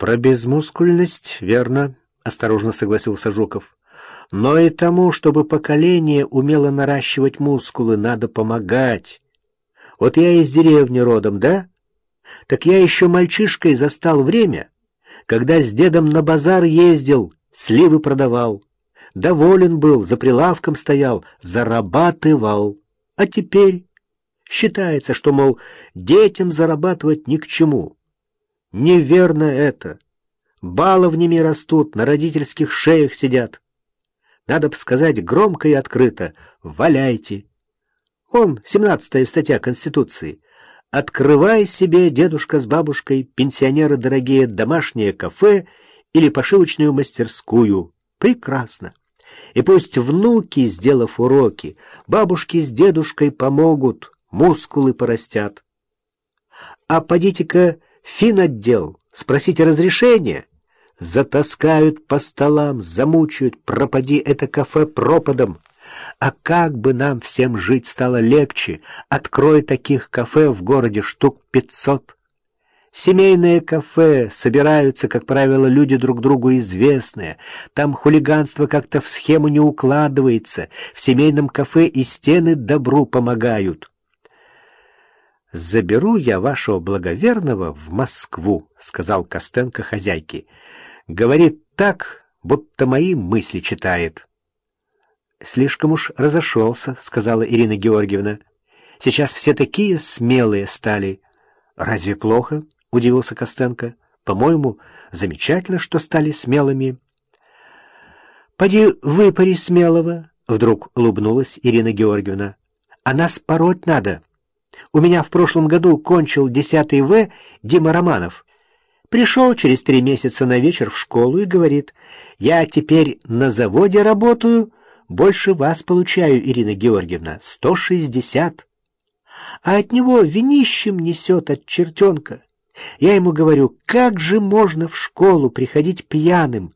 Про безмускульность, верно, осторожно согласился Жуков. Но и тому, чтобы поколение умело наращивать мускулы, надо помогать. Вот я из деревни родом, да? Так я еще мальчишкой застал время, когда с дедом на базар ездил, сливы продавал. Доволен был, за прилавком стоял, зарабатывал. А теперь считается, что, мол, детям зарабатывать ни к чему. Неверно это. Баловнями растут, на родительских шеях сидят. Надо бы сказать громко и открыто «валяйте». Он, семнадцатая статья Конституции. Открывай себе, дедушка с бабушкой, пенсионеры дорогие, домашнее кафе или пошивочную мастерскую. Прекрасно. И пусть внуки, сделав уроки, бабушки с дедушкой помогут, мускулы порастят. А подите-ка финотдел, спросите разрешения. Затаскают по столам, замучают, пропади это кафе пропадом. А как бы нам всем жить стало легче, открой таких кафе в городе штук пятьсот. Семейные кафе собираются, как правило, люди друг другу известные. Там хулиганство как-то в схему не укладывается. В семейном кафе и стены добру помогают. «Заберу я вашего благоверного в Москву», — сказал Костенко хозяйке. Говорит так, будто мои мысли читает. «Слишком уж разошелся», — сказала Ирина Георгиевна. «Сейчас все такие смелые стали». «Разве плохо?» — удивился Костенко. «По-моему, замечательно, что стали смелыми». «Поди выпари смелого», — вдруг улыбнулась Ирина Георгиевна. «А нас пороть надо. У меня в прошлом году кончил десятый В Дима Романов». Пришел через три месяца на вечер в школу и говорит, «Я теперь на заводе работаю, больше вас получаю, Ирина Георгиевна, сто шестьдесят». А от него винищем несет от чертенка. Я ему говорю, как же можно в школу приходить пьяным?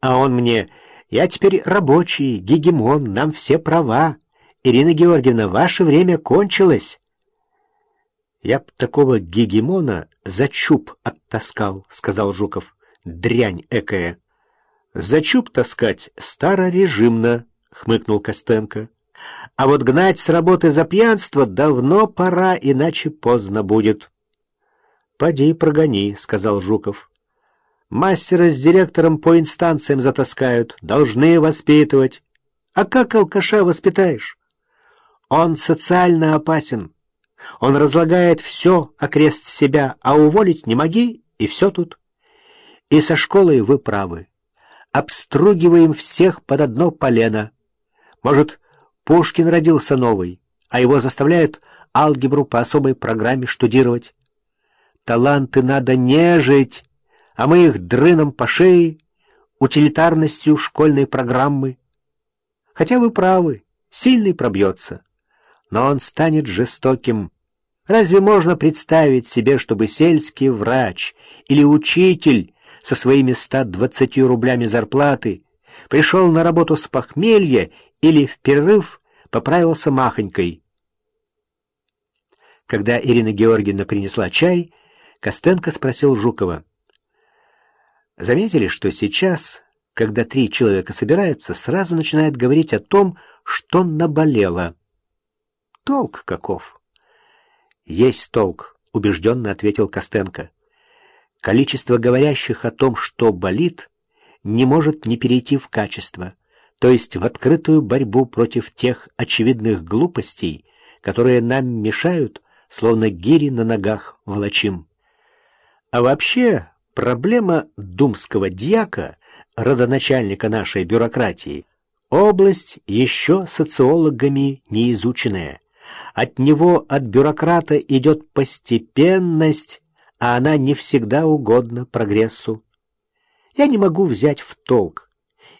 А он мне, я теперь рабочий, гегемон, нам все права. Ирина Георгиевна, ваше время кончилось. Я б такого гегемона за чуб оттаскал, — сказал Жуков. Дрянь экая. За чуб таскать старорежимно, — хмыкнул Костенко. А вот гнать с работы за пьянство давно пора, иначе поздно будет. Поди прогони, — сказал Жуков. Мастера с директором по инстанциям затаскают, должны воспитывать. А как алкаша воспитаешь? Он социально опасен. Он разлагает все окрест себя, а уволить не моги, и все тут. И со школой вы правы. Обстругиваем всех под одно полено. Может, Пушкин родился новый, а его заставляют алгебру по особой программе штудировать. Таланты надо нежить, а мы их дрыном по шее, утилитарностью школьной программы. Хотя вы правы, сильный пробьется но он станет жестоким. Разве можно представить себе, чтобы сельский врач или учитель со своими 120 рублями зарплаты пришел на работу с похмелья или в перерыв поправился махонькой? Когда Ирина Георгиевна принесла чай, Костенко спросил Жукова. Заметили, что сейчас, когда три человека собираются, сразу начинают говорить о том, что наболело? Толк каков? Есть толк, убежденно ответил Костенко. Количество говорящих о том, что болит, не может не перейти в качество, то есть в открытую борьбу против тех очевидных глупостей, которые нам мешают, словно гири на ногах волочим. А вообще, проблема думского дьяка, родоначальника нашей бюрократии, область еще социологами не изученная. От него, от бюрократа, идет постепенность, а она не всегда угодна прогрессу. Я не могу взять в толк,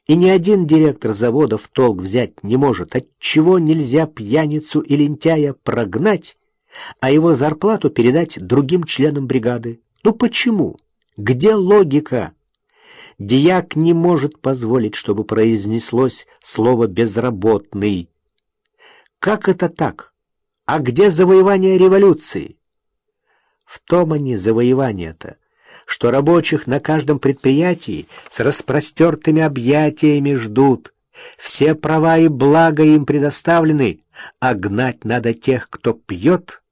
и ни один директор завода в толк взять не может, отчего нельзя пьяницу и лентяя прогнать, а его зарплату передать другим членам бригады. Ну почему? Где логика? Дьяк не может позволить, чтобы произнеслось слово «безработный». Как это так? А где завоевание революции? В том они завоевание-то, что рабочих на каждом предприятии с распростертыми объятиями ждут. Все права и блага им предоставлены, а гнать надо тех, кто пьет,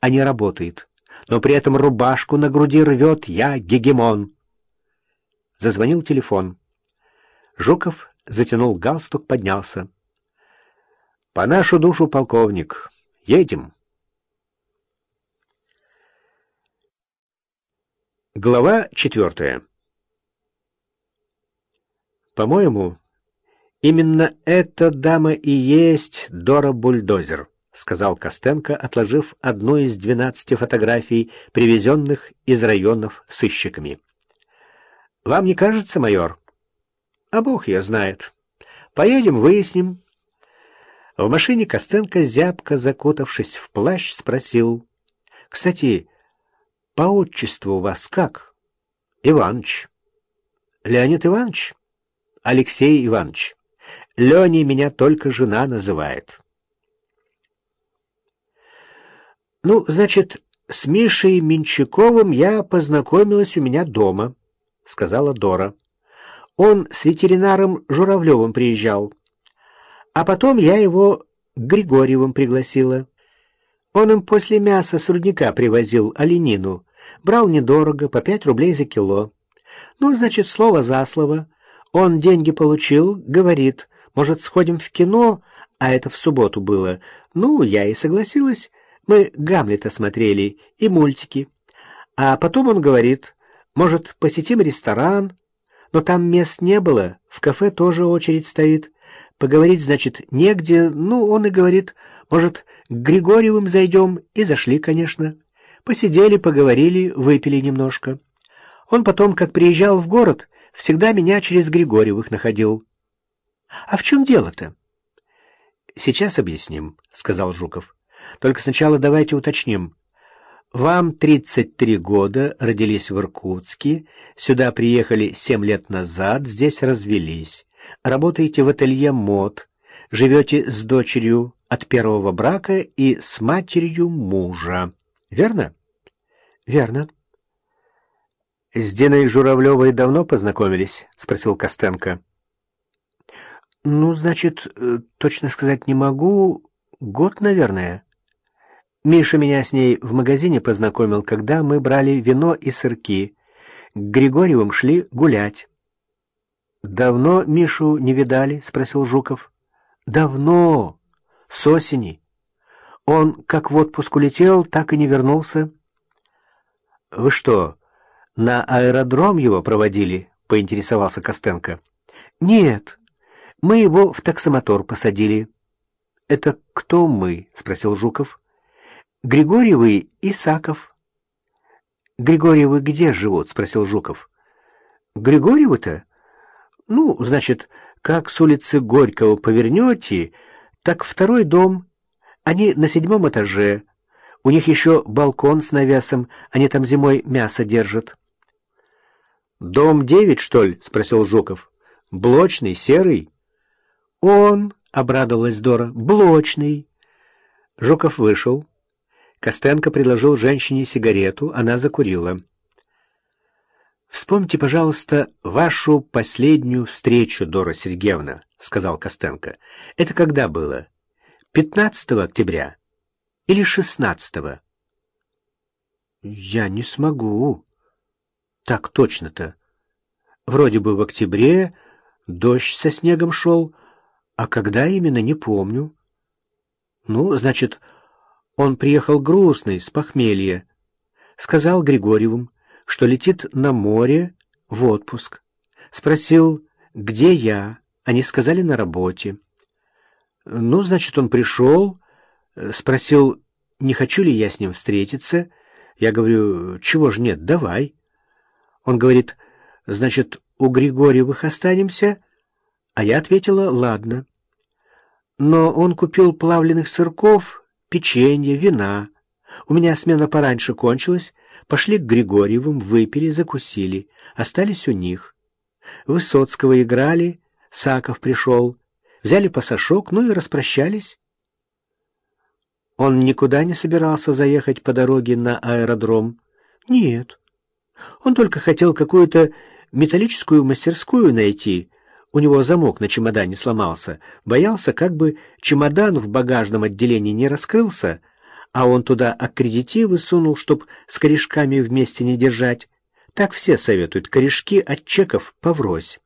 а не работает. Но при этом рубашку на груди рвет я, гегемон. Зазвонил телефон. Жуков затянул галстук, поднялся. «По нашу душу, полковник. Едем». Глава четвертая. «По-моему, именно эта дама и есть Дора Бульдозер», сказал Костенко, отложив одну из двенадцати фотографий, привезенных из районов сыщиками. «Вам не кажется, майор?» «А бог ее знает. Поедем, выясним». В машине Костенко, зябко закутавшись в плащ, спросил. «Кстати, по отчеству у вас как?» «Иваныч». «Леонид Иванович?» «Алексей Иванович. Леней меня только жена называет». «Ну, значит, с Мишей Менчаковым я познакомилась у меня дома», — сказала Дора. «Он с ветеринаром Журавлевым приезжал. А потом я его Григорьевым пригласила. Он им после мяса с рудника привозил оленину. Брал недорого, по пять рублей за кило. Ну, значит, слово за слово. Он деньги получил, говорит, может, сходим в кино, а это в субботу было. Ну, я и согласилась. Мы Гамлета смотрели и мультики. А потом он говорит, может, посетим ресторан? Но там мест не было, в кафе тоже очередь стоит. Поговорить, значит, негде. Ну, он и говорит, может, к Григорьевым зайдем? И зашли, конечно. Посидели, поговорили, выпили немножко. Он потом, как приезжал в город, всегда меня через Григорьевых находил. А в чем дело-то? Сейчас объясним, сказал Жуков. Только сначала давайте уточним. Вам 33 года, родились в Иркутске, сюда приехали 7 лет назад, здесь развелись. Работаете в ателье мод, живете с дочерью от первого брака и с матерью мужа. Верно? Верно. С Диной Журавлевой давно познакомились? Спросил Костенко. Ну, значит, э, точно сказать не могу. Год, наверное. Миша меня с ней в магазине познакомил, когда мы брали вино и сырки. К Григорьевым шли гулять. «Давно Мишу не видали?» — спросил Жуков. «Давно. С осени. Он как в отпуск улетел, так и не вернулся». «Вы что, на аэродром его проводили?» — поинтересовался Костенко. «Нет, мы его в таксомотор посадили». «Это кто мы?» — спросил Жуков. «Григорьевы и Саков». «Григорьевы где живут?» — спросил Жуков. «Григорьевы-то? Ну, значит, как с улицы Горького повернете, так второй дом. Они на седьмом этаже. У них еще балкон с навесом, они там зимой мясо держат». «Дом девять, что ли?» — спросил Жуков. «Блочный, серый?» «Он», — обрадовалась Дора, — «блочный». Жуков вышел. Костенко предложил женщине сигарету, она закурила. «Вспомните, пожалуйста, вашу последнюю встречу, Дора Сергеевна», — сказал Костенко. «Это когда было? 15 октября или 16 -го? «Я не смогу». «Так точно-то. Вроде бы в октябре дождь со снегом шел, а когда именно, не помню». «Ну, значит, он приехал грустный, с похмелья. Сказал Григорьевым, что летит на море в отпуск. Спросил, где я. Они сказали, на работе. Ну, значит, он пришел, спросил, не хочу ли я с ним встретиться. Я говорю, чего ж нет, давай. Он говорит, значит, у Григорьевых останемся? А я ответила, ладно. Но он купил плавленых сырков печенье, вина. У меня смена пораньше кончилась, пошли к Григорьевым, выпили, закусили, остались у них. Высоцкого играли, Саков пришел, взяли пасашок, ну и распрощались. Он никуда не собирался заехать по дороге на аэродром? Нет. Он только хотел какую-то металлическую мастерскую найти. У него замок на чемодане сломался. Боялся, как бы чемодан в багажном отделении не раскрылся, а он туда аккредитивы сунул, чтоб с корешками вместе не держать. Так все советуют, корешки от чеков поврось.